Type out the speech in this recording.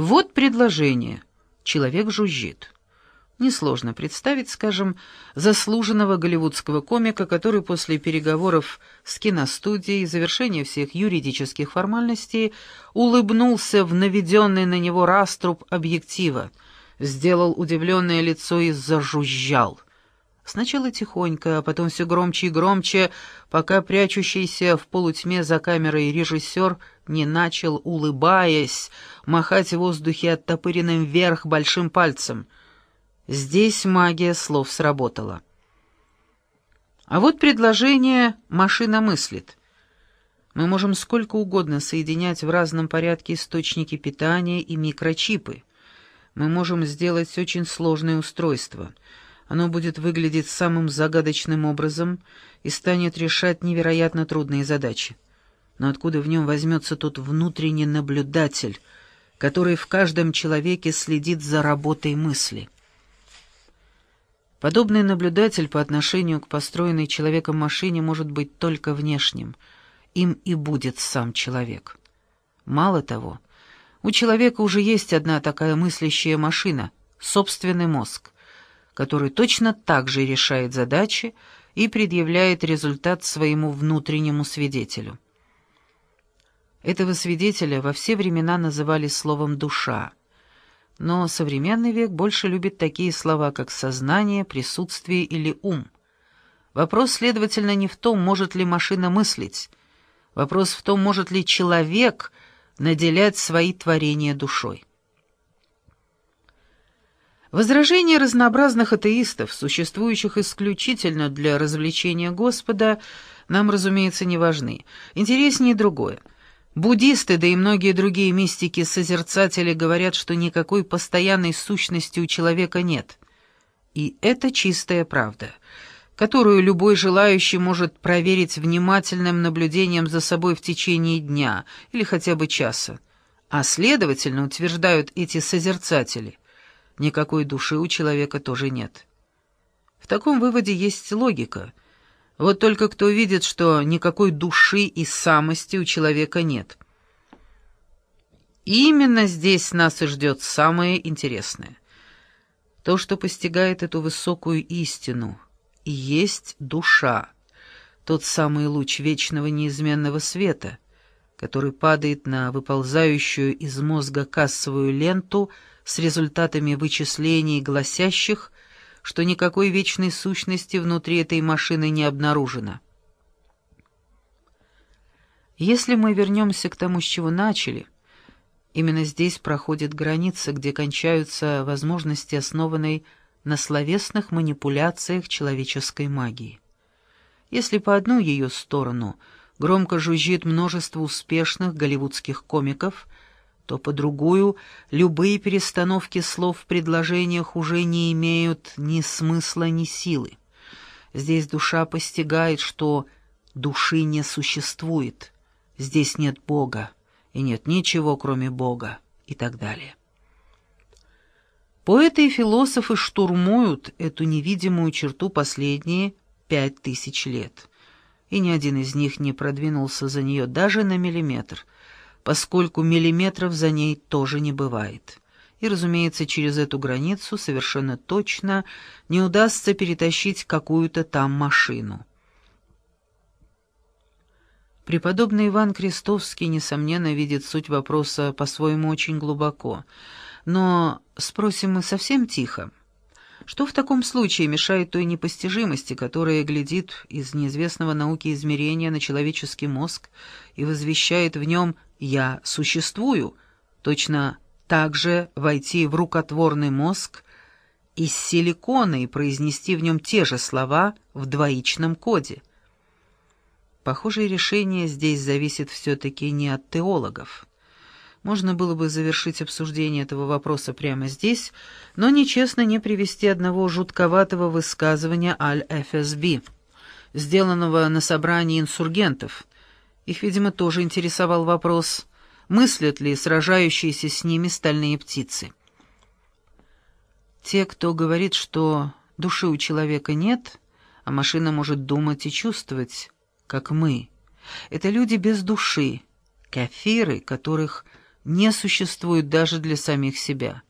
Вот предложение. Человек жужжит. Несложно представить, скажем, заслуженного голливудского комика, который после переговоров с киностудией и завершения всех юридических формальностей улыбнулся в наведенный на него раструб объектива, сделал удивленное лицо и зажужжал. Сначала тихонько, а потом все громче и громче, пока прячущийся в полутьме за камерой режиссер не начал, улыбаясь, махать в воздухе оттопыренным вверх большим пальцем — Здесь магия слов сработала. А вот предложение «машина мыслит». Мы можем сколько угодно соединять в разном порядке источники питания и микрочипы. Мы можем сделать очень сложное устройство. Оно будет выглядеть самым загадочным образом и станет решать невероятно трудные задачи. Но откуда в нем возьмется тот внутренний наблюдатель, который в каждом человеке следит за работой мысли? Подобный наблюдатель по отношению к построенной человеком машине может быть только внешним. Им и будет сам человек. Мало того, у человека уже есть одна такая мыслящая машина — собственный мозг, который точно так же решает задачи и предъявляет результат своему внутреннему свидетелю. Этого свидетеля во все времена называли словом «душа», но современный век больше любит такие слова, как сознание, присутствие или ум. Вопрос, следовательно, не в том, может ли машина мыслить. Вопрос в том, может ли человек наделять свои творения душой. Возражения разнообразных атеистов, существующих исключительно для развлечения Господа, нам, разумеется, не важны. Интереснее другое — Буддисты, да и многие другие мистики-созерцатели говорят, что никакой постоянной сущности у человека нет. И это чистая правда, которую любой желающий может проверить внимательным наблюдением за собой в течение дня или хотя бы часа. А следовательно, утверждают эти созерцатели, никакой души у человека тоже нет. В таком выводе есть логика — вот только кто видит, что никакой души и самости у человека нет. Именно здесь нас и ждет самое интересное. То, что постигает эту высокую истину, и есть душа, тот самый луч вечного неизменного света, который падает на выползающую из мозга кассовую ленту с результатами вычислений, гласящих, что никакой вечной сущности внутри этой машины не обнаружено. Если мы вернемся к тому, с чего начали, именно здесь проходит граница, где кончаются возможности, основанной на словесных манипуляциях человеческой магии. Если по одну ее сторону громко жужжит множество успешных голливудских комиков – то по другую любые перестановки слов в предложениях уже не имеют ни смысла, ни силы. Здесь душа постигает, что души не существует, здесь нет Бога, и нет ничего, кроме Бога, и так далее. Поэты и философы штурмуют эту невидимую черту последние пять тысяч лет, и ни один из них не продвинулся за нее даже на миллиметр — поскольку миллиметров за ней тоже не бывает. И, разумеется, через эту границу совершенно точно не удастся перетащить какую-то там машину. Преподобный Иван Крестовский, несомненно, видит суть вопроса по-своему очень глубоко. Но спросим мы совсем тихо. Что в таком случае мешает той непостижимости, которая глядит из неизвестного науки измерения на человеческий мозг и возвещает в нем «я существую», точно так же войти в рукотворный мозг из силикона и произнести в нем те же слова в двоичном коде? Похожее решение здесь зависит все-таки не от теологов. Можно было бы завершить обсуждение этого вопроса прямо здесь, но нечестно не привести одного жутковатого высказывания Аль-ФСБ, сделанного на собрании инсургентов. Их, видимо, тоже интересовал вопрос, мыслят ли сражающиеся с ними стальные птицы. Те, кто говорит, что души у человека нет, а машина может думать и чувствовать, как мы, это люди без души, кафиры, которых не существует даже для самих себя.